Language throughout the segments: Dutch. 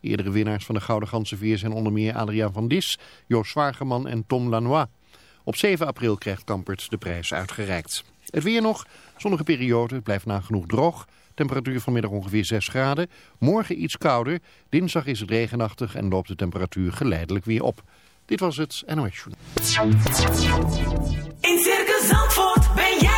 Eerdere winnaars van de Gouden Ganzenveer zijn onder meer Adriaan van Dis, Joost Zwageman en Tom Lanois. Op 7 april krijgt Kampert de prijs uitgereikt. Het weer nog, zonnige periode, het blijft nagenoeg droog. Temperatuur vanmiddag ongeveer 6 graden. Morgen iets kouder. Dinsdag is het regenachtig en loopt de temperatuur geleidelijk weer op. Dit was het NOS Journal. In Circus Zandvoort ben jij.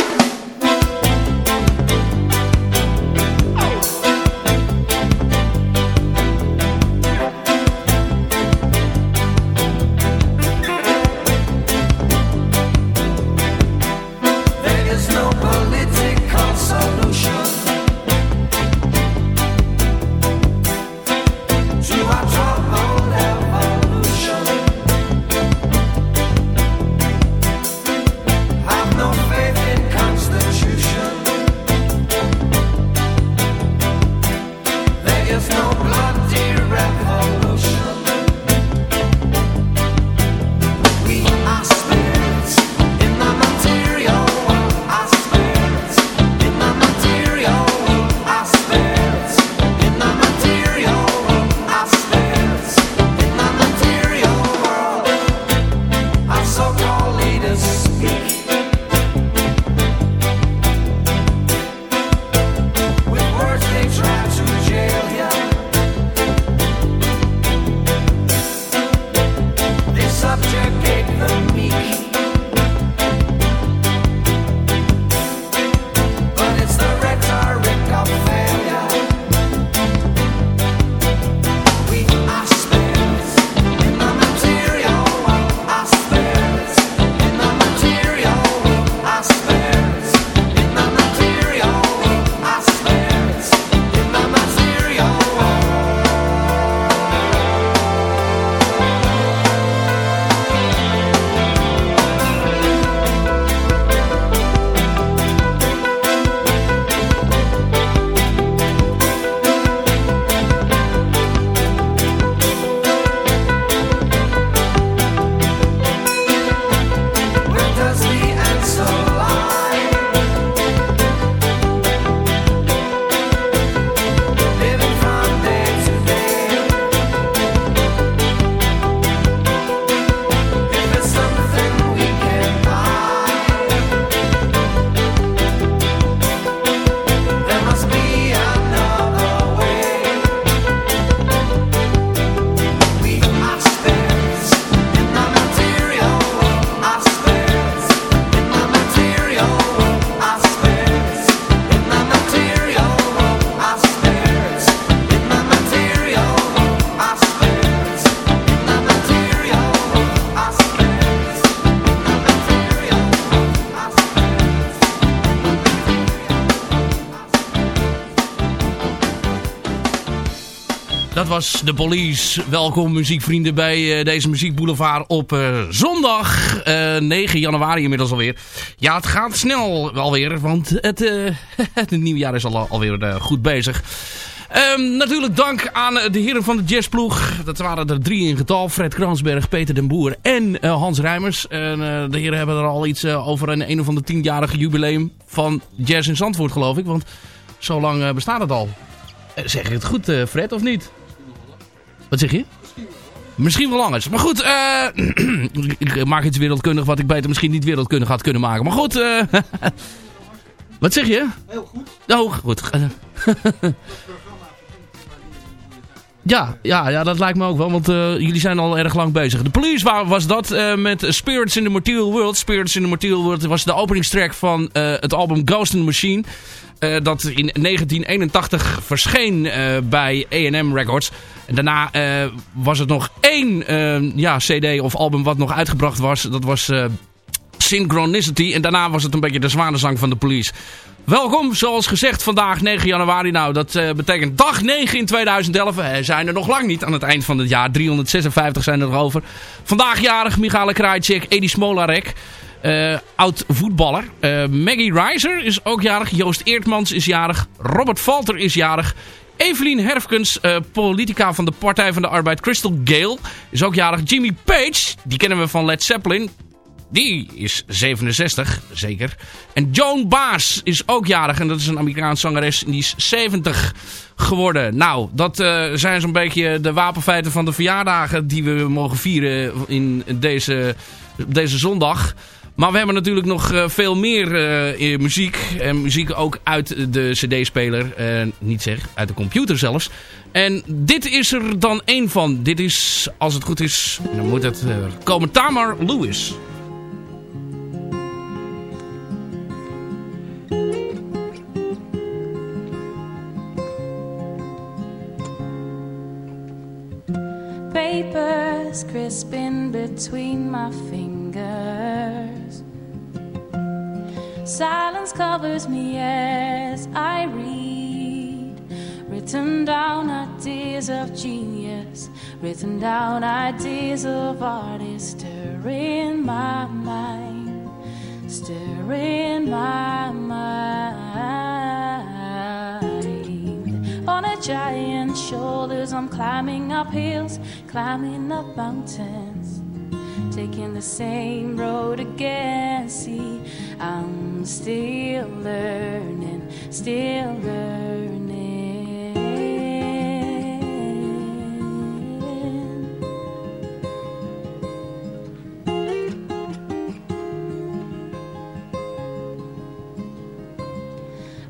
de Police. Welkom muziekvrienden bij eh, deze muziekboulevard op eh, zondag eh, 9 januari inmiddels alweer. Ja, het gaat snel alweer, want het, eh, het nieuwe jaar is al, alweer eh, goed bezig. Ehm, natuurlijk dank aan de heren van de jazzploeg. Dat waren er drie in getal. Fred Kransberg, Peter den Boer en eh, Hans Rijmers. En, eh, de heren hebben er al iets eh, over een een of ander tienjarige jubileum van Jazz in Zandvoort geloof ik. Want zo lang eh, bestaat het al. Eh, zeg ik het goed eh, Fred of niet? Wat zeg je? Misschien wel anders. Maar goed, eh, ik maak iets wereldkundig wat ik beter misschien niet wereldkundig had kunnen maken. Maar goed, eh, wat zeg je? Heel goed. Oh, goed. Ja, ja, ja, dat lijkt me ook wel, want eh, jullie zijn al erg lang bezig. De Police wa- was dat eh, met Spirits in the Material World. Spirits in the Material World was de openingstrack van eh, het album Ghost in the Machine. dat in 1981 verscheen bij A&M Records. En daarna was het nog één ja, cd of album wat nog uitgebracht was. Dat was Synchronicity. En daarna was het een beetje de zwanenzang van de police. Welkom, zoals gezegd, vandaag 9 januari. Nou, dat eh, betekent dag 9 in 2011. We zijn er nog lang niet aan het eind van het jaar. 356 zijn er nog over. Vandaag jarig Michale Krajcek, Edi Smolarek. eh, oud voetballer. Eh, Maggie Reiser is ook jarig. Joost Eertmans is jarig. Robert Valter is jarig. Evelien Herfkens, eh, politica van de Partij van de Arbeid. Crystal Gale is ook jarig. Jimmy Page, die kennen we van Led Zeppelin. Die is 67, zeker. En Joan Baas is ook jarig. En dat is een Amerikaanse zangeres. En die is 70 geworden. Nou, dat eh, zijn zo'n beetje de wapenfeiten van de verjaardagen... die we mogen vieren in deze, deze zondag. Maar we hebben natuurlijk nog eh, veel meer eh, muziek. En muziek ook uit de cd-speler. eh, niet zeg, uit de computer zelfs. En dit is er dan één van. Dit is, als het goed is, dan moet het komen. Tamar Lewis. Papers crisping between my fingers. Silence covers me as I read. Written down ideas of genius. Written down ideas of artists. Stir in my mind. stirring my mind. On a giant shoulders, I'm climbing up hills, climbing up mountains, taking the same road again. See, I'm still learning, still learning.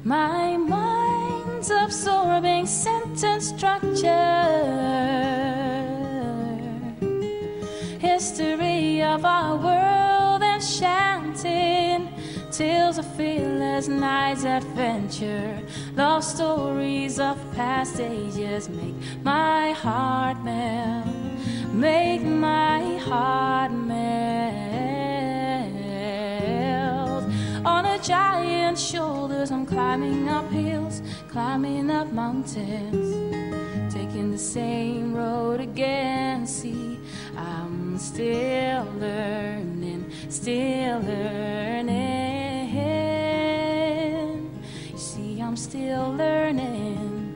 My structure. History of our world enchanting. Tales of fearless nights adventure. Love stories of past ages make my heart melt. Make my heart melt. On a giant shoulders, I'm climbing up hills, climbing up mountains, same road again. See, I'm still learning, still learning. See, I'm still learning.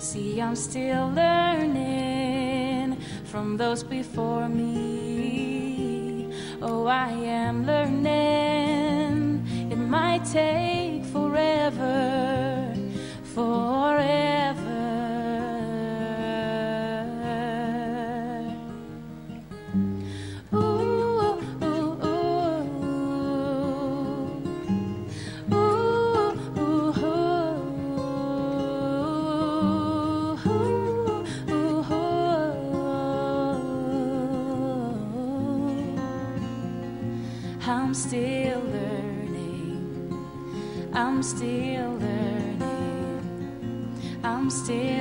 See, I'm still learning from those before me. Oh, I am learning. It might take still learning. I'm still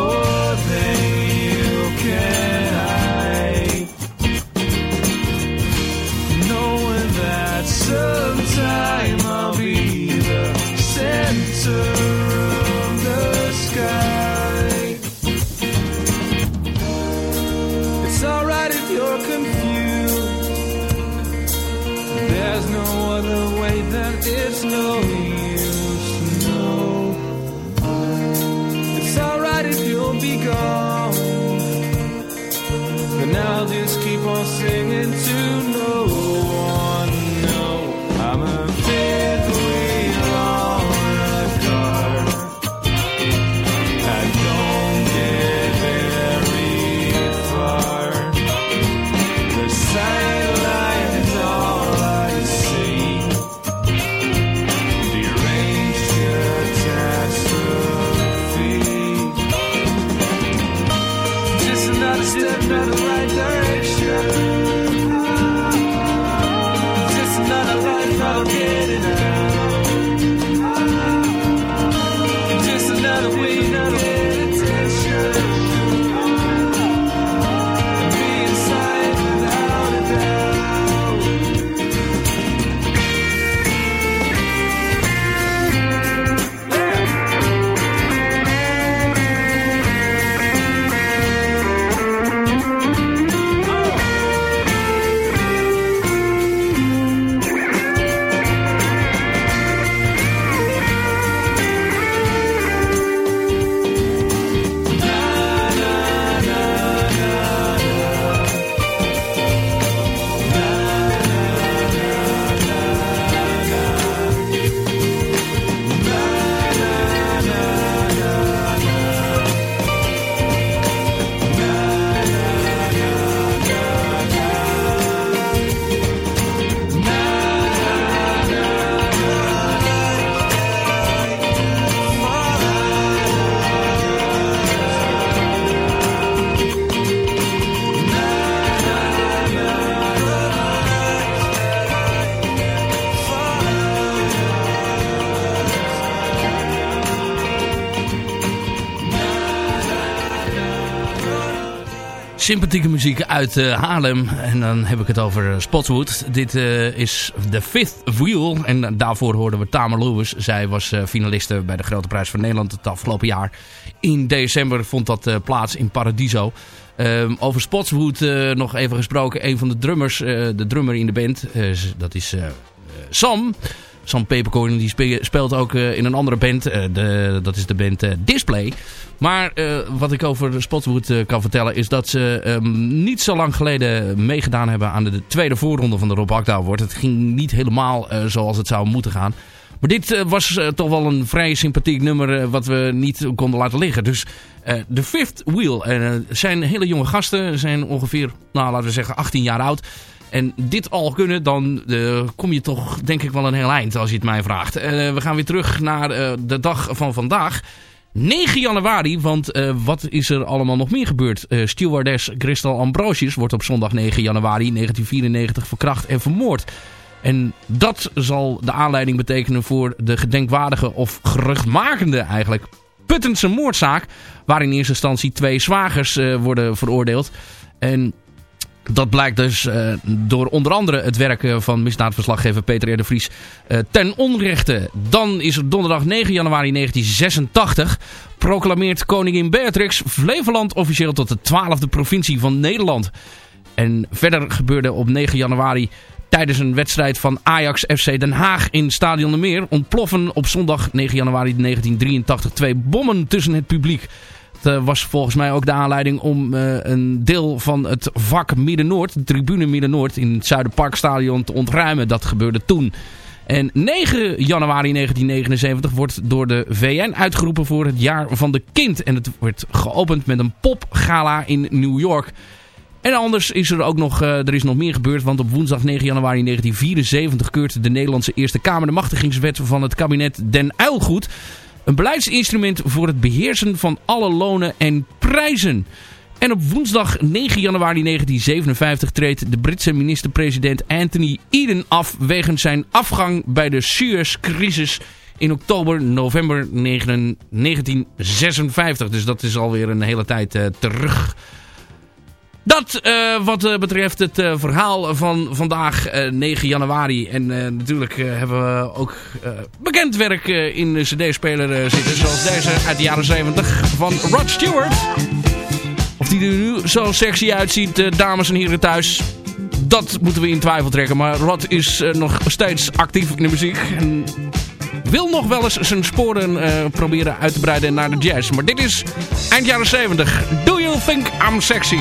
more than sympathieke muziek uit eh, Haarlem. En dan heb ik het over eh, Spotswood. Dit eh, is The Fifth Wheel. En daarvoor hoorden we Tamer Lewis. Zij was finaliste bij de Grote Prijs van Nederland het afgelopen jaar. In december vond dat plaats in Paradiso. Ehm, over Spotswood nog even gesproken. Een van de drummers, de drummer in de band, dat is Sam... Sam Pepercorn die spe- speelt ook eh, in een andere band. eh, de, dat is de band eh, Display. Maar wat ik over Spotswood eh, kan vertellen is dat ze ehm, niet zo lang geleden meegedaan hebben aan de, tweede voorronde van de Rob Award. Het ging niet helemaal zoals het zou moeten gaan. Maar dit was toch wel een vrij sympathiek nummer wat we niet konden laten liggen. Dus de Fifth Wheel zijn hele jonge gasten. zijn ongeveer, nou, laten we zeggen, 18 jaar oud. En dit al kunnen, dan eh, kom je toch denk ik wel een heel eind als je het mij vraagt. Eh, we gaan weer terug naar eh, de dag van vandaag. 9 januari, want wat is er allemaal nog meer gebeurd? Stewardess Christel Ambrosius wordt op zondag 9 januari 1994 verkracht en vermoord. En dat zal de aanleiding betekenen voor de gedenkwaardige of geruchtmakende eigenlijk Puttense moordzaak. Waar in eerste instantie twee zwagers worden veroordeeld. En dat blijkt dus eh, door onder andere het werk eh, van misdaadverslaggever Peter R. de Vries eh, ten onrechte. Dan is er donderdag 9 januari 1986 proclameert koningin Beatrix Flevoland officieel tot de twaalfde provincie van Nederland. En verder gebeurde op 9 januari tijdens een wedstrijd van Ajax FC Den Haag in Stadion de Meer... ontploffen op zondag 9 januari 1983 twee bommen tussen het publiek. Het eh, was volgens mij ook de aanleiding om eh, een deel van het vak Midden-Noord, de tribune Midden-Noord in het Zuiderparkstadion te ontruimen. Dat gebeurde toen. En 9 januari 1979 wordt door de VN uitgeroepen voor het jaar van de kind. En het wordt geopend met een popgala in New York. En anders is er ook nog, eh, er is nog meer gebeurd. Want op woensdag 9 januari 1974 keurt de Nederlandse Eerste Kamer de machtigingswet van het kabinet Den Uyl goed. Een beleidsinstrument voor het beheersen van alle lonen en prijzen. En op woensdag 9 januari 1957 treedt de Britse minister-president Anthony Eden af... wegens zijn afgang bij de Suez-crisis in oktober-november 1956. Dus dat is alweer een hele tijd eh, terug. Dat eh, wat eh, betreft het eh, verhaal van vandaag, eh, 9 januari. En natuurlijk hebben we ook bekend werk in de cd-speler zitten. Zoals deze uit de jaren 70 van Rod Stewart. Of die er nu zo sexy uitziet, dames en heren thuis. Dat moeten we in twijfel trekken. Maar Rod is nog steeds actief in de muziek. En wil nog wel eens zijn sporen proberen uit te breiden naar de jazz. Maar dit is eind jaren 70. Do you think I'm sexy?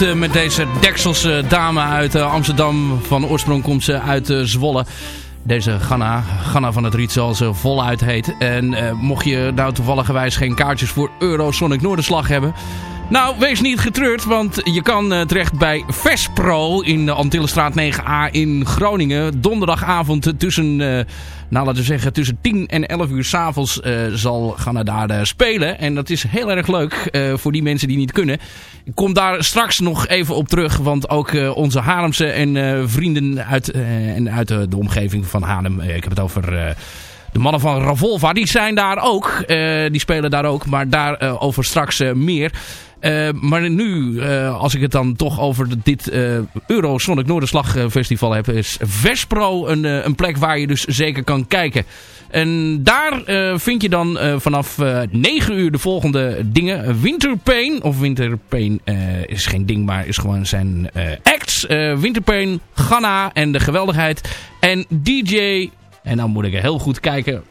Eh, met deze Dekselse dame uit eh, Amsterdam. Van oorsprong komt ze uit eh, Zwolle. Deze Ganna, Ganna van het Riet zoals ze voluit heet. En mocht je nou toevalligerwijs geen kaartjes voor Eurosonic Noorderslag hebben... Nou, wees niet getreurd, want je kan eh, terecht bij Vespro in de Antillenstraat 9a in Groningen. Donderdagavond tussen, eh, nou laten we zeggen, tussen 10 en 11 uur s'avonds eh zal Ganna daar spelen. En dat is heel erg leuk voor die mensen die niet kunnen. Ik kom daar straks nog even op terug, want ook onze Haarlemse en vrienden uit, en uit de omgeving van Haarlem, ik heb het over... de mannen van Ravolva, die zijn daar ook. Die spelen daar ook. Maar daarover over straks meer. Eh, maar nu, eh, als ik het dan toch over dit eh Eurosonic Noorderslag Festival heb... is Vespro een, een plek waar je dus zeker kan kijken. En daar vind je dan vanaf eh 9 uur de volgende dingen. Winterpain, of Winterpain is geen ding, maar is gewoon zijn acts. Winterpain, Ghana en de geweldigheid. En DJ... En dan moet ik heel goed kijken.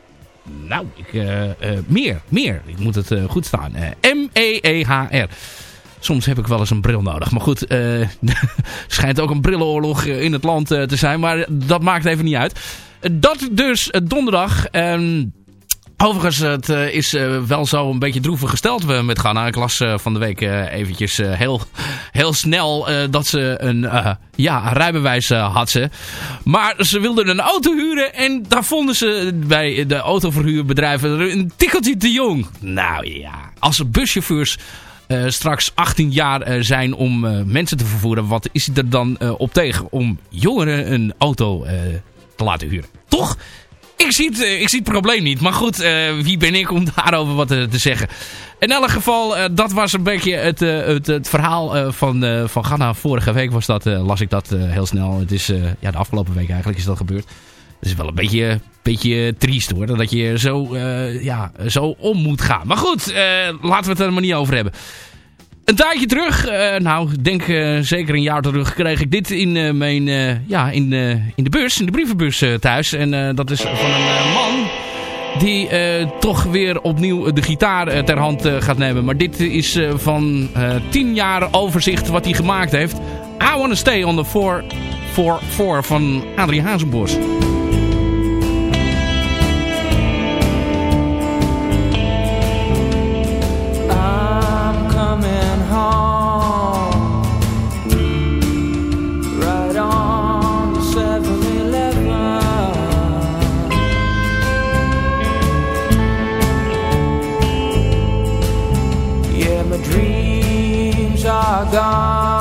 Nou, ik, eh, eh, meer, meer. Ik moet het eh, goed staan. Eh, M-E-E-H-R. Soms heb ik wel eens een bril nodig. Maar goed, schijnt ook een brillenoorlog in het land te zijn. Maar dat maakt even niet uit. Dat dus donderdag. Ehm, Overigens, het eh, is eh, wel zo een beetje droevig gesteld we met Ghana. Ik las eh, van de week eh, eventjes eh, heel, heel snel eh, dat ze een eh, ja, rijbewijs eh, had ze. Maar ze wilden een auto huren en daar vonden ze bij de autoverhuurbedrijven een tikkeltje te jong. Nou ja, als buschauffeurs eh, straks 18 jaar eh, zijn om eh, mensen te vervoeren, wat is er dan eh, op tegen om jongeren een auto eh, te laten huren? Toch? Ik zie, het, eh, ik zie het probleem niet. Maar goed, eh, wie ben ik om daarover wat te, zeggen? In elk geval, eh, dat was een beetje het, het, het verhaal van, van Ghana. Vorige week was dat, las ik dat heel snel. Het is, ja, de afgelopen week eigenlijk is dat gebeurd. Het is wel een beetje, beetje triest hoor. Dat je zo, ja, zo om moet gaan. Maar goed, laten we het er maar niet over hebben. Een tijdje terug, eh, nou, denk eh, zeker een jaar terug, kreeg ik dit in, eh, mijn, ja, in, in de bus, in de brievenbus thuis. En dat is van een man die toch weer opnieuw de gitaar ter hand gaat nemen. Maar dit is van eh 10 jaar overzicht wat hij gemaakt heeft. I Wanna Stay on the 444 van Adrie Hazenbos. gone.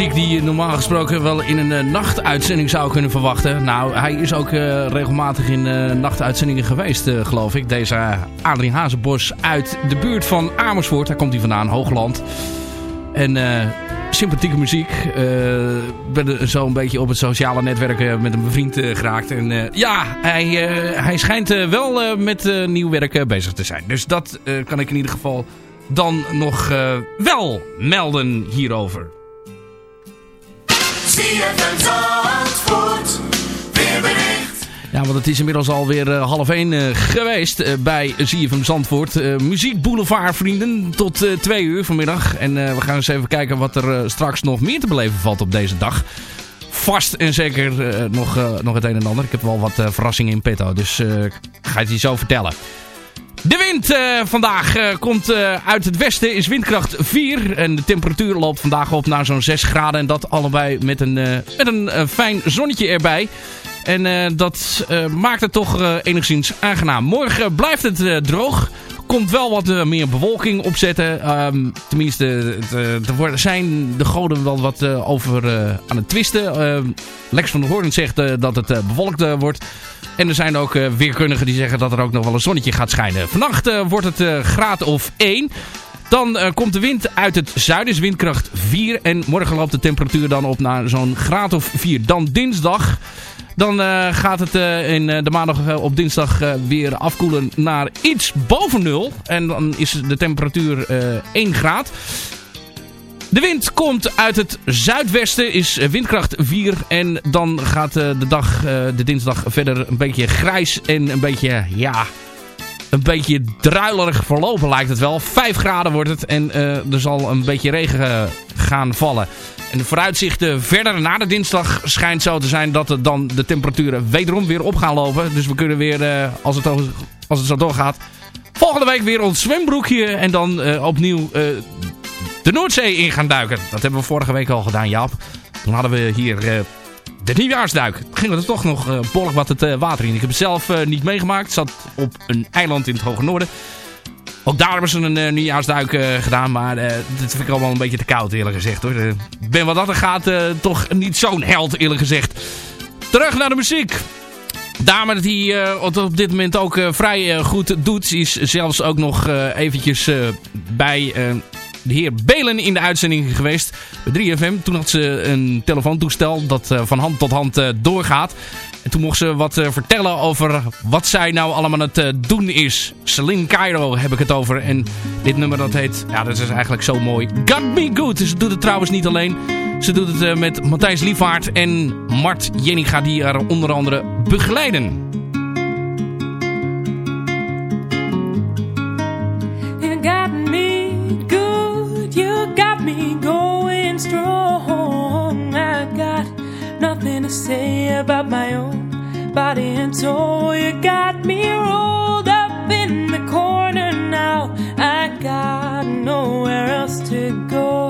Muziek die je normaal gesproken wel in een eh, nachtuitzending zou kunnen verwachten. Nou, hij is ook eh, regelmatig in eh, nachtuitzendingen geweest, geloof ik. Deze Adrien Hazenbos uit de buurt van Amersfoort. Daar komt hij vandaan, Hoogland. En sympathieke muziek. Ik ben zo een beetje op het sociale netwerk met een bevriend eh, geraakt. En ja, hij, hij schijnt wel met nieuw werk bezig te zijn. Dus dat kan ik in ieder geval dan nog wel melden hierover. Ja, want het is inmiddels alweer eh, half één eh, geweest eh, bij ZFM Zandvoort. Muziek Boulevard, vrienden, tot twee uur vanmiddag. En we gaan eens even kijken wat er straks nog meer te beleven valt op deze dag. Vast en zeker nog, nog het een en ander. Ik heb wel wat verrassingen in petto, dus ga het je zo vertellen. De wind eh, vandaag eh, komt eh, uit het westen, is windkracht 4. En de temperatuur loopt vandaag op naar zo'n 6 graden. En dat allebei met een, met een fijn zonnetje erbij. En dat maakt het toch enigszins aangenaam. Morgen blijft het droog. Komt wel wat meer bewolking opzetten. Ehm, tenminste, er zijn de goden wel wat over aan het twisten. Ehm, Lex van der Hoorn zegt dat het bewolkt wordt. En er zijn ook eh, weerkundigen die zeggen dat er ook nog wel een zonnetje gaat schijnen. Vannacht eh, wordt het eh, graad of 1. Dan komt de wind uit het zuiden, windkracht 4. En morgen loopt de temperatuur dan op naar zo'n graad of 4. Dan dinsdag. Dan gaat het in de maandag op dinsdag weer afkoelen naar iets boven nul. En dan is de temperatuur eh 1 graad. De wind komt uit het zuidwesten, is windkracht 4. En dan gaat eh, de dag, eh, de dinsdag, verder een beetje grijs en een beetje, ja, een beetje druilerig verlopen lijkt het wel. 5 graden wordt het en eh, er zal een beetje regen gaan vallen. En de vooruitzichten verder na de dinsdag schijnt zo te zijn dat het dan de temperaturen wederom weer op gaan lopen. Dus we kunnen weer, als, het, als het zo doorgaat, volgende week weer ons zwembroekje en dan opnieuw de Noordzee in gaan duiken. Dat hebben we vorige week al gedaan, Jaap. Toen hadden we hier eh, de nieuwjaarsduik. Gingen we er toch nog behoorlijk wat het eh, water in. Ik heb het zelf niet meegemaakt. Zat op een eiland in het hoge noorden. Ook daar hebben ze een nieuwjaarsduik gedaan. Maar dat vind ik allemaal een beetje te koud eerlijk gezegd. hoor. Ik ben wat dat er gaat toch niet zo'n held eerlijk gezegd. Terug naar de muziek. Dame die het op dit moment ook vrij goed doet. Is zelfs ook nog eventjes bij de heer Belen in de uitzending geweest bij 3FM. Toen had ze een telefoontoestel dat eh, van hand tot hand eh, doorgaat. En toen mocht ze wat eh, vertellen over wat zij nou allemaal aan het doen is. Celine Cairo heb ik het over. En dit nummer dat heet, ja dat is eigenlijk zo mooi. Got Me Good. Ze doet het trouwens niet alleen. Ze doet het met Matthijs Liefvaart en Mart Jenninga die haar onder andere begeleiden. strong. I got nothing to say about my own body and soul. You got me rolled up in the corner now. I got nowhere else to go.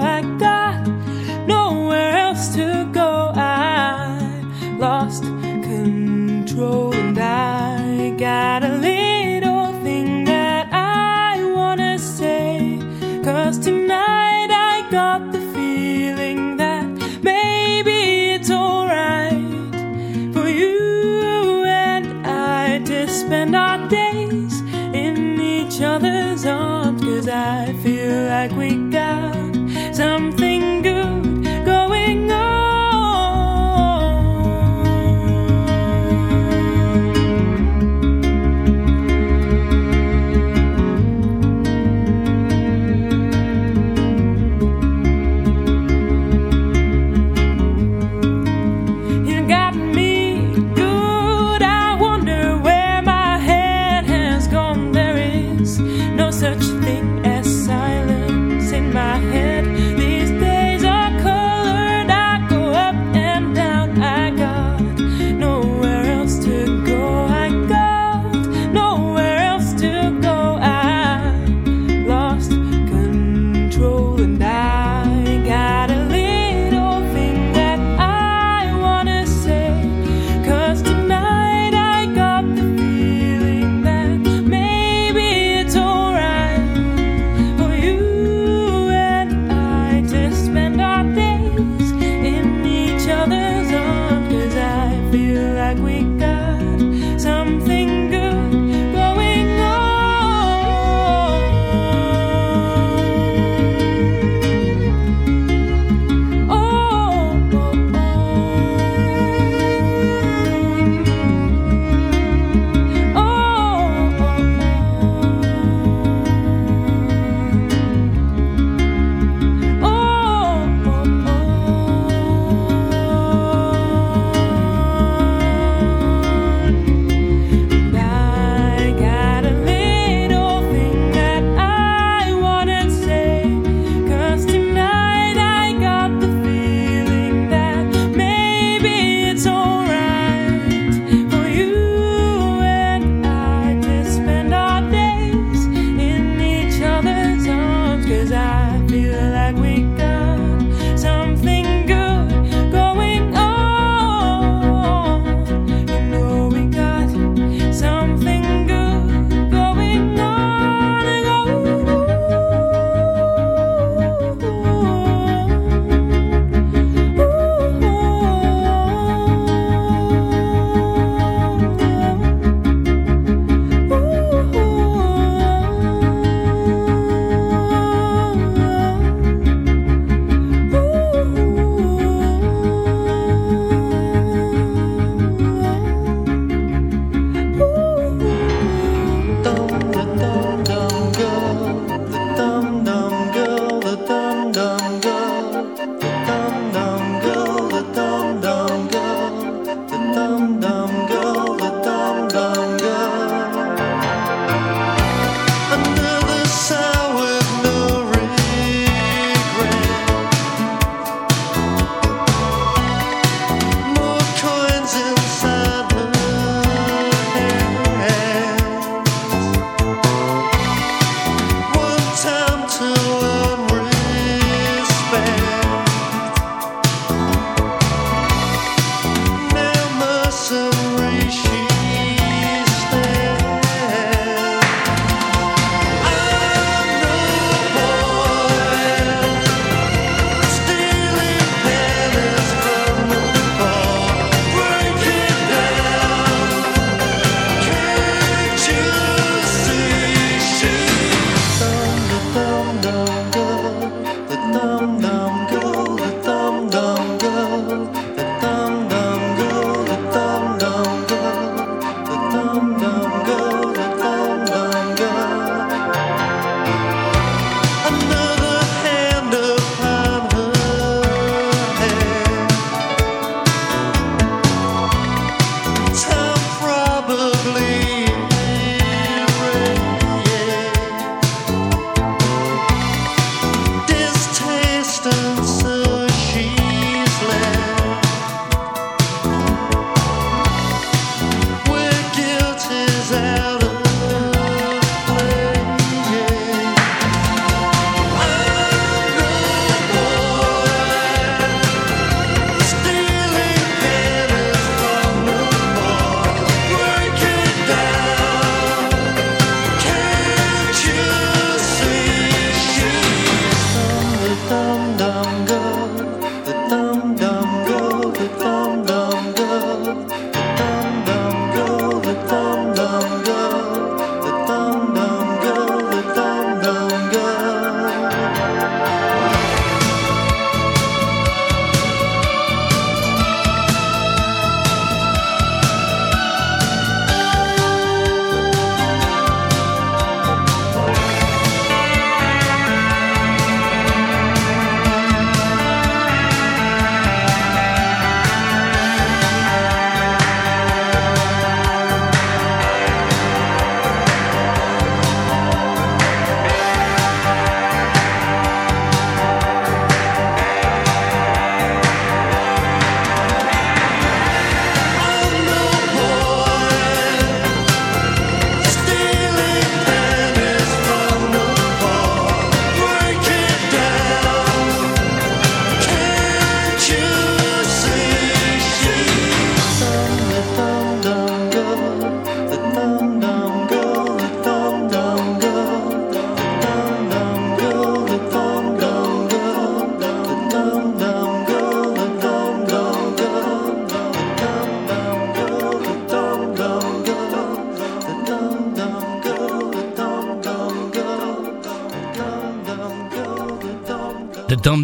like we got.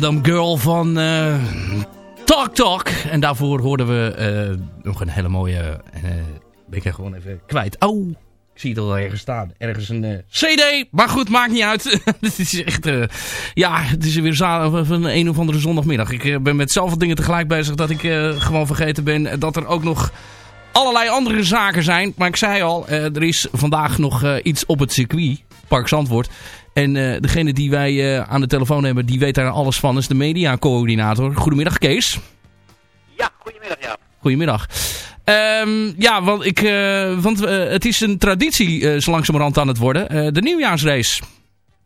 Girl van eh, Talk Talk. En daarvoor hoorden we eh, nog een hele mooie... eh ben ik gewoon even kwijt. Oh, ik zie het al ergens staan. Ergens een CD. Maar goed, maakt niet uit. Het is echt... ja, het is weer van een of andere zondagmiddag. Ik ben met zoveel dingen tegelijk bezig dat ik gewoon vergeten ben dat er ook nog allerlei andere zaken zijn. Maar ik zei al, er is vandaag nog iets op het circuit. Park Zandvoort. En eh, degene die wij eh, aan de telefoon hebben, die weet daar alles van. is de mediacoördinator. Goedemiddag Kees. Ja, goedemiddag Jaap. Goedemiddag. Ehm, ja, want, ik, eh, want het is een traditie zo langzamerhand aan het worden. De nieuwjaarsrace.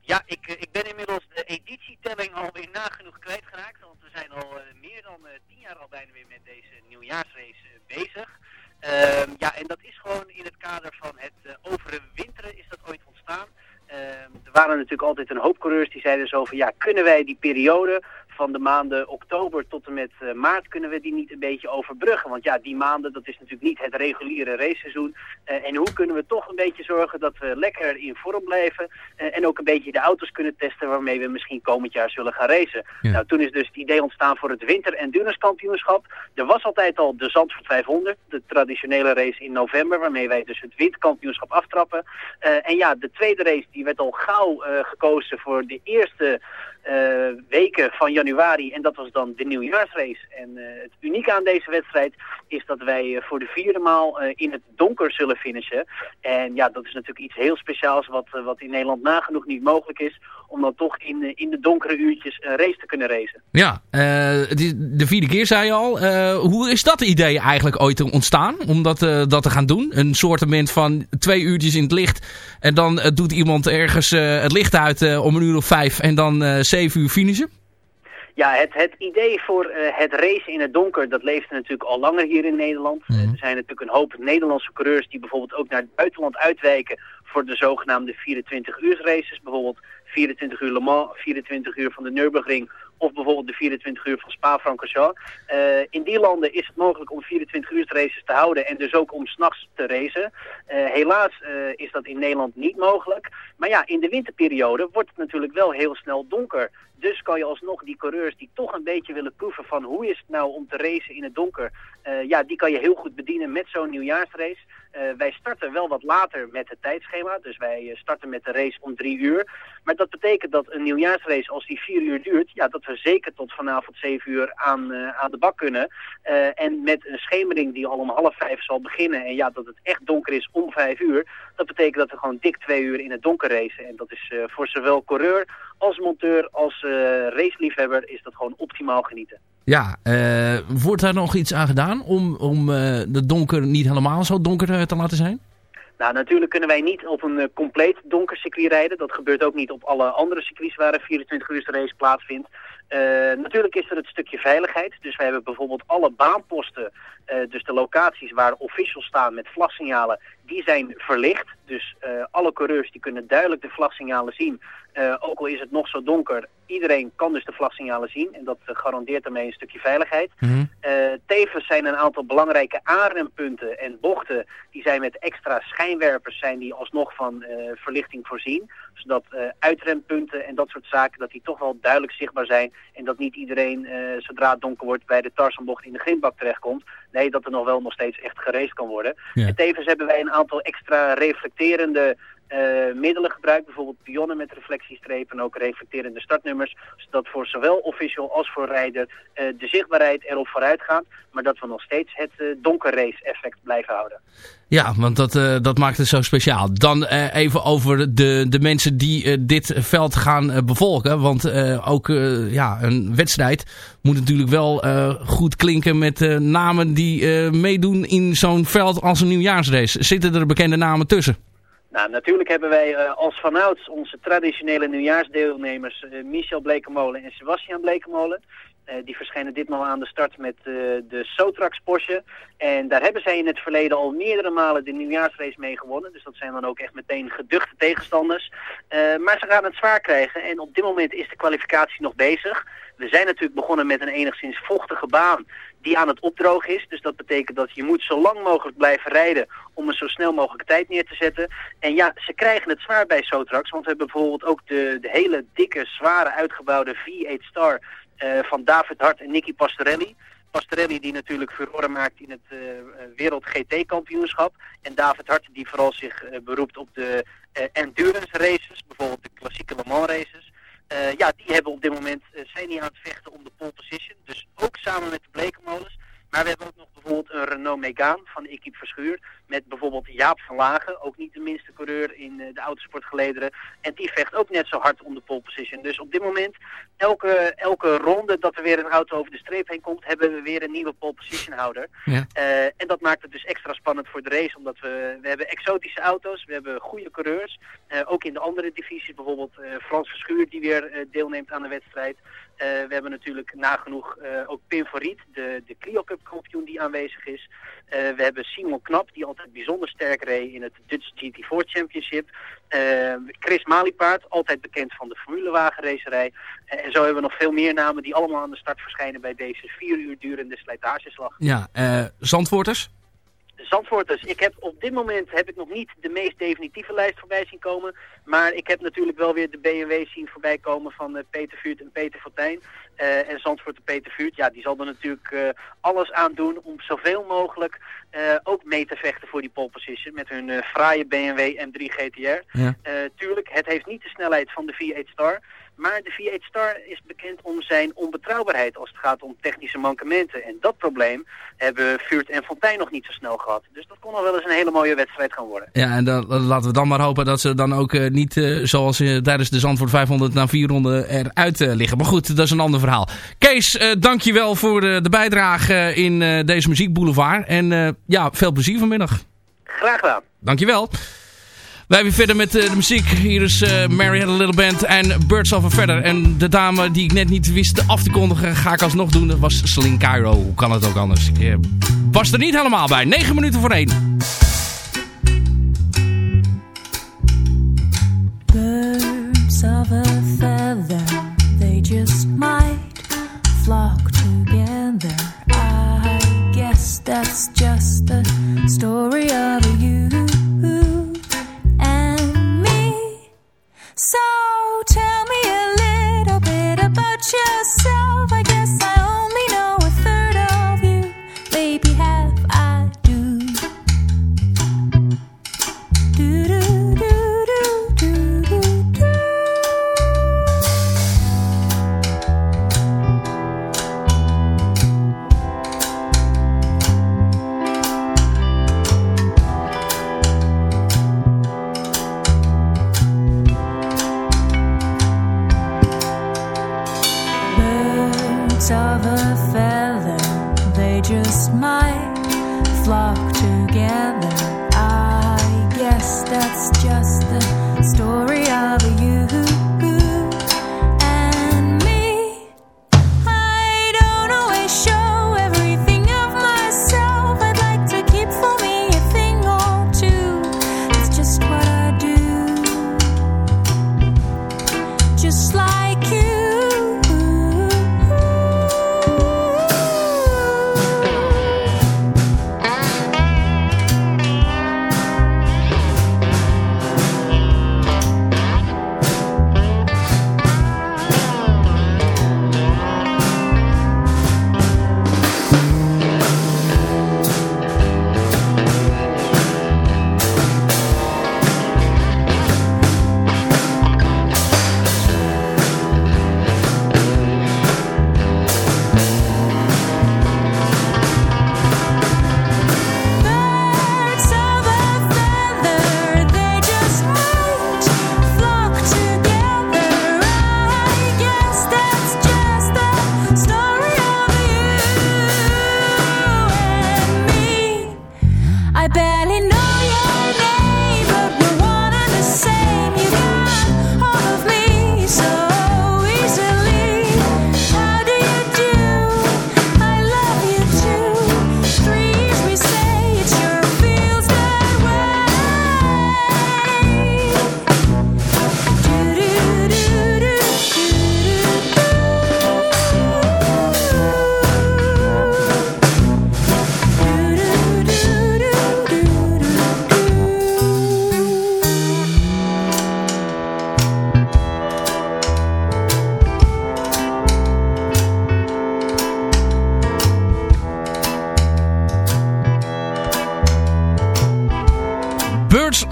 Ja, ik, ik ben inmiddels de editietelling alweer nagenoeg kwijtgeraakt. Want we zijn al meer dan tien jaar al bijna weer met deze nieuwjaarsrace bezig. Ehm, ja, en dat is gewoon in het kader van het overwinteren is dat ooit ontstaan. Ehm, er waren natuurlijk altijd een hoop coureurs die zeiden zo van ja, kunnen wij die periode van de maanden oktober tot en met eh, maart kunnen we die niet een beetje overbruggen? Want ja, die maanden dat is natuurlijk niet het reguliere raceseizoen. Eh, en hoe kunnen we toch een beetje zorgen dat we lekker in vorm blijven eh, en ook een beetje de auto's kunnen testen waarmee we misschien komend jaar zullen gaan racen. Ja. Nou, toen is dus het idee ontstaan voor het winter- en kampioenschap. Er was altijd al de Zandvoort 500, de traditionele race in november, waarmee wij dus het winterkampioenschap aftrappen. En ja, de tweede race die werd al gauw gekozen voor de eerste eh, weken van januari. En dat was dan de nieuwjaarsrace. En eh, het unieke aan deze wedstrijd is dat wij eh, voor de vierde maal in het donker zullen finishen. En ja, dat is natuurlijk iets heel speciaals wat, wat in Nederland nagenoeg niet mogelijk is. Om dan toch in, eh, in de donkere uurtjes een race te kunnen racen. Ja, eh, is de vierde keer zei je al. Eh, hoe is dat idee eigenlijk ooit ontstaan? Om dat, dat te gaan doen? Een soortement van twee uurtjes in het licht. En dan doet iemand ergens het licht uit om een uur of vijf. En dan zeven uur finishen? Ja, het, het idee voor het racen in het donker, dat leeft natuurlijk al langer hier in Nederland. Mhm. Er zijn natuurlijk een hoop Nederlandse coureurs die bijvoorbeeld ook naar het buitenland uitwijken voor de zogenaamde 24 uur races. Bijvoorbeeld 24 uur Le Mans, 24 uur van de Nürburgring of bijvoorbeeld de 24 uur van Spa-Francorchamps. Eh in die landen is het mogelijk om 24 uur races te houden en dus ook om s'nachts te racen. Eh, helaas eh, is dat in Nederland niet mogelijk. Maar ja, in de winterperiode wordt het natuurlijk wel heel snel donker. Dus kan je alsnog die coureurs die toch een beetje willen proeven van hoe is het nou om te racen in het donker. Eh, ja, die kan je heel goed bedienen met zo'n nieuwjaarsrace. Eh, wij starten wel wat later met het tijdschema. Dus wij eh, starten met de race om drie uur. Maar dat betekent dat een nieuwjaarsrace, als die vier uur duurt, ja, dat we zeker tot vanavond zeven uur aan, aan de bak kunnen. En met een schemering die al om half vijf zal beginnen. En ja, dat het echt donker is om vijf uur. Dat betekent dat we gewoon dik twee uur in het donker racen. En dat is voor zowel coureur als monteur als raceliefhebber is dat gewoon optimaal genieten. Ja, eh, wordt daar nog iets aan gedaan om, om eh, de donker niet helemaal zo donker eh, te laten zijn? Nou, natuurlijk kunnen wij niet op een eh, compleet donker circuit rijden. Dat gebeurt ook niet op alle andere circuits waar een 24 uur race plaatsvindt. Eh, natuurlijk is er het stukje veiligheid. Dus wij hebben bijvoorbeeld alle baanposten, eh, dus de locaties waar officials staan met vlagsignalen, die zijn verlicht. Dus eh, alle coureurs die kunnen duidelijk de vlagsignalen zien. Eh, ook al is het nog zo donker, iedereen kan dus de vlagsignalen zien. En dat eh, garandeert daarmee een stukje veiligheid. Eh, tevens zijn een aantal belangrijke aanrempunten en bochten, die zijn met extra schijnwerpers, zijn die alsnog van verlichting voorzien. Zodat uitrempunten en dat soort zaken, dat die toch wel duidelijk zichtbaar zijn. En dat niet iedereen, zodra het donker wordt, bij de Tarzanbocht in de grindbak terechtkomt. Nee, dat er nog wel nog steeds echt geraced kan worden. Ja. En tevens hebben wij een aantal extra reflecterende eh, middelen gebruikt. Bijvoorbeeld pionnen met reflectiestrepen en ook reflecterende startnummers. Zodat voor zowel official als voor rijder eh, de zichtbaarheid erop vooruit gaat. Maar dat we nog steeds het eh, donker race effect blijven houden. Ja, want dat, eh, dat maakt het zo speciaal. Dan eh, even over de, de mensen die eh, dit veld gaan eh, bevolken. Want eh, ook eh, ja, een wedstrijd moet natuurlijk wel eh, goed klinken met eh, namen die eh, meedoen in zo'n veld als een nieuwjaarsrace. Zitten er bekende namen tussen? Nou, natuurlijk hebben wij eh, als vanouds onze traditionele nieuwjaarsdeelnemers eh, Michel Blekemolen en Sebastian Blekemolen. Eh, die verschijnen ditmaal aan de start met de Sotrax Porsche. En daar hebben zij in het verleden al meerdere malen de nieuwjaarsrace mee gewonnen. Dus dat zijn dan ook echt meteen geduchte tegenstanders. Maar ze gaan het zwaar krijgen en op dit moment is de kwalificatie nog bezig. We zijn natuurlijk begonnen met een enigszins vochtige baan die aan het opdrogen is. Dus dat betekent dat je moet zo lang mogelijk blijven rijden om een zo snel mogelijk tijd neer te zetten. En ja, ze krijgen het zwaar bij Sotrax, want we hebben bijvoorbeeld ook de, de hele dikke, zware, uitgebouwde V8 Star eh, van David Hart en Nicky Pastorelli. Pastorelli die natuurlijk furore maakt in het eh, eh, wereld GT kampioenschap. En David Hart die vooral zich beroept op de endurance races, bijvoorbeeld de klassieke Le Mans races. Eh, ja, die hebben op dit moment, eh, zijn die aan het vechten om de pole position. Dus ook samen met de Blekenmolens. Maar we hebben ook nog bijvoorbeeld een Renault Megane van Equipe Verschuur. Met bijvoorbeeld Jaap van Lagen, ook niet de minste coureur in eh, de autosportgelederen. En die vecht ook net zo hard om de pole position. Dus op dit moment, elke, elke ronde dat er weer een auto over de streep heen komt, hebben we weer een nieuwe pole position houder. Ja. Eh, en dat maakt het dus extra spannend voor de race, omdat we, we hebben exotische auto's, we hebben goede coureurs. Eh, ook in de andere divisies, bijvoorbeeld eh, Frans Verschuur die weer deelneemt aan de wedstrijd. Eh, we hebben natuurlijk nagenoeg eh, ook Pim de, de Clio Cup kampioen die aanwezig is. Eh, we hebben Simon Knap, die altijd bijzonder sterk reed in het Dutch GT4 Championship. Chris Maliepaard, altijd bekend van de formulewagenracerij. En zo hebben we nog veel meer namen die allemaal aan de start verschijnen bij deze vier uur durende slijtageslag. Ja, Zandvoorters? Zandvoorters, ik heb op dit moment heb ik nog niet de meest definitieve lijst voorbij zien komen. Maar ik heb natuurlijk wel weer de BMW zien voorbij komen van eh, Peter Vuurt en Peter Fortuyn. Eh, en Zandvoort en Peter Vuurt, ja, die zal er natuurlijk eh, alles aan doen om zoveel mogelijk ook mee te vechten voor die pole position. Met hun fraaie BMW M3 GTR. Ja. Tuurlijk, het heeft niet de snelheid van de V8 Star. Maar de V8 Star is bekend om zijn onbetrouwbaarheid als het gaat om technische mankementen. En dat probleem hebben Vuurt en Fontijn nog niet zo snel gehad. Dus dat kon nog wel eens een hele mooie wedstrijd gaan worden. Ja, en dan, laten we dan maar hopen dat ze dan ook eh, niet eh, zoals eh, tijdens de Zandvoort 500 na vier ronden eruit liggen. Maar goed, dat is een ander verhaal. Kees, dankjewel voor de, de bijdrage in deze muziekboulevard. En ja, veel plezier vanmiddag. Graag gedaan. Dankjewel. Wij weer verder met eh, de muziek. Hier is eh, Mary Had a Little Band en Birds of a Feather. En de dame die ik net niet wist af te kondigen, ga ik alsnog doen. Dat was Celine Cairo. Hoe kan het ook anders? Ik eh, was er niet helemaal bij. 9 minuten voor 1. Birds of a feather, they just might flock together. I guess that's just the story of you So tell me a little bit about yourself. I guess I of a feather, they just might flock together. I guess that's just the story of you and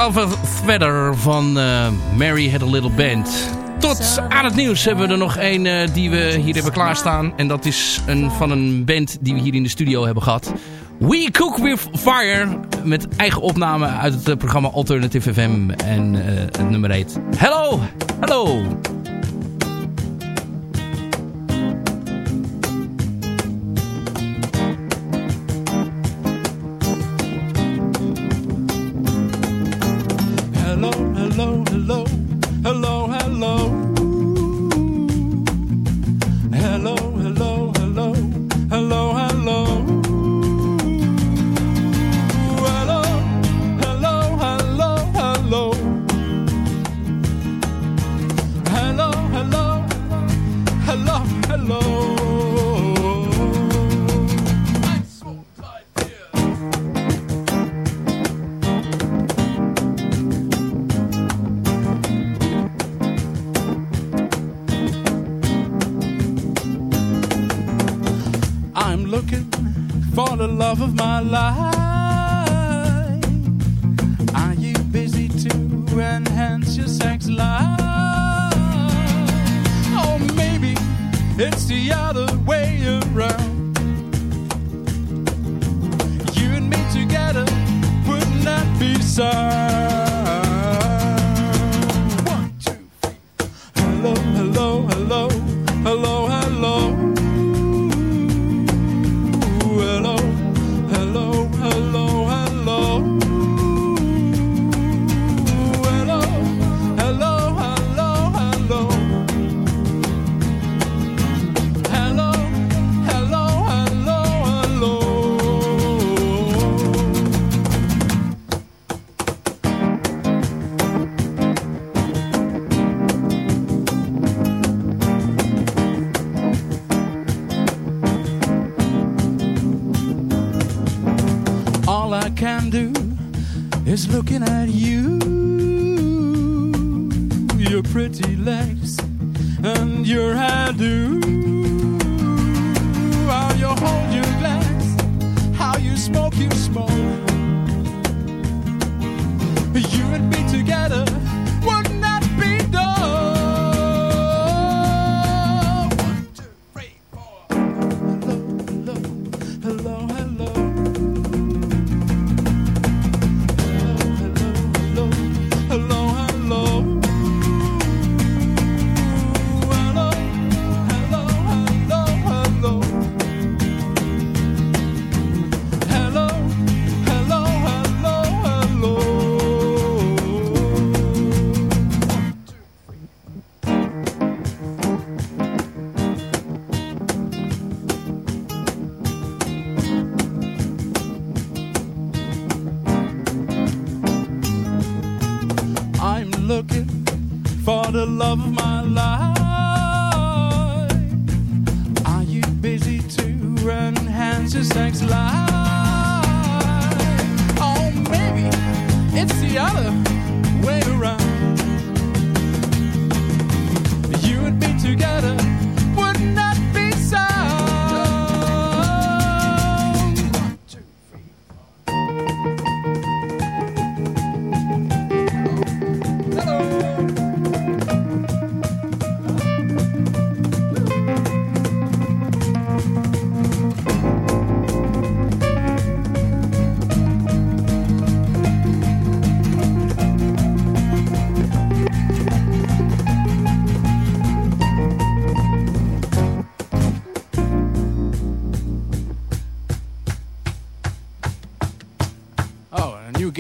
Een Feather van eh, Mary Had A Little Band. Tot aan het nieuws hebben we er nog één eh, die we hier hebben klaarstaan. En dat is een, van een band die we hier in de studio hebben gehad. We Cook With Fire. Met eigen opname uit het eh, programma Alternative FM. En het nummer heet Hello, Hello. Hello. Other way around.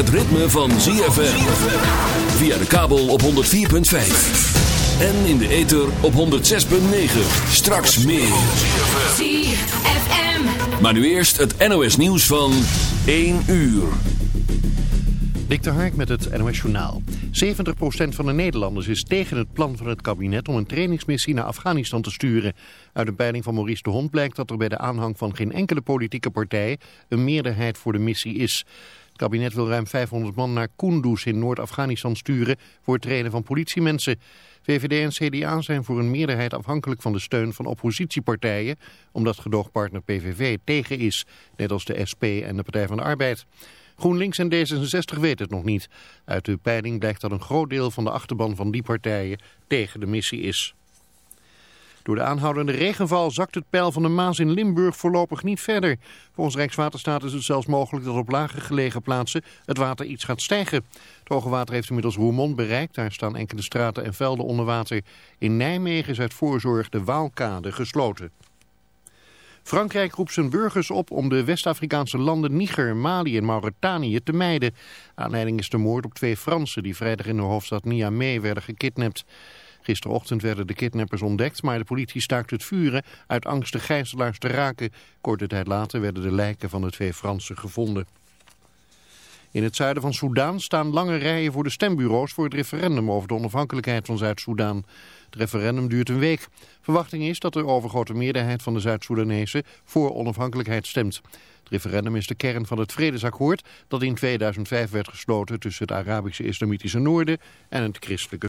Het ritme van ZFM. Via de kabel op 104.5. En in de ether op 106.9. Straks meer. ZFM. Maar nu eerst het NOS nieuws van 1 uur. Dik de Hark met het NOS Journaal. 70% van de Nederlanders is tegen het plan van het kabinet om een trainingsmissie naar Afghanistan te sturen. Uit een peiling van Maurice de Hond blijkt dat er bij de aanhang van geen enkele politieke partij een meerderheid voor de missie is. Kabinet wil ruim 500 man naar Kunduz in Noord-Afghanistan sturen voor het trainen van politiemensen. VVD en CDA zijn voor een meerderheid afhankelijk van de steun van oppositiepartijen, omdat gedoogpartner PVV tegen is, net als de SP en de Partij van de Arbeid. GroenLinks en D66 weten het nog niet. Uit de peiling blijkt dat een groot deel van de achterban van die partijen tegen de missie is. Door de aanhoudende regenval zakt het peil van de Maas in Limburg voorlopig niet verder. Volgens Rijkswaterstaat is het zelfs mogelijk dat op lager gelegen plaatsen het water iets gaat stijgen. Het hoge water heeft inmiddels Roermond bereikt. Daar staan enkele straten en velden onder water. In Nijmegen is uit voorzorg de Waalkade gesloten. Frankrijk roept zijn burgers op om de West-Afrikaanse landen Niger, Mali en Mauritanië te mijden. Aanleiding is de moord op twee Fransen die vrijdag in de hoofdstad Niamey werden gekidnapt. Gisterochtend werden de kidnappers ontdekt, maar de politie staakt het vuren uit angst de gijzelaars te raken. Korte tijd later werden de lijken van de twee Fransen gevonden. In het zuiden van Soedan staan lange rijen voor de stembureaus voor het referendum over de onafhankelijkheid van Zuid-Soedan. Het referendum duurt een week. Verwachting is dat de overgrote meerderheid van de Zuid-Soedanezen voor onafhankelijkheid stemt. Het referendum is de kern van het vredesakkoord dat in 2005 werd gesloten tussen het Arabische Islamitische Noorden en het christelijke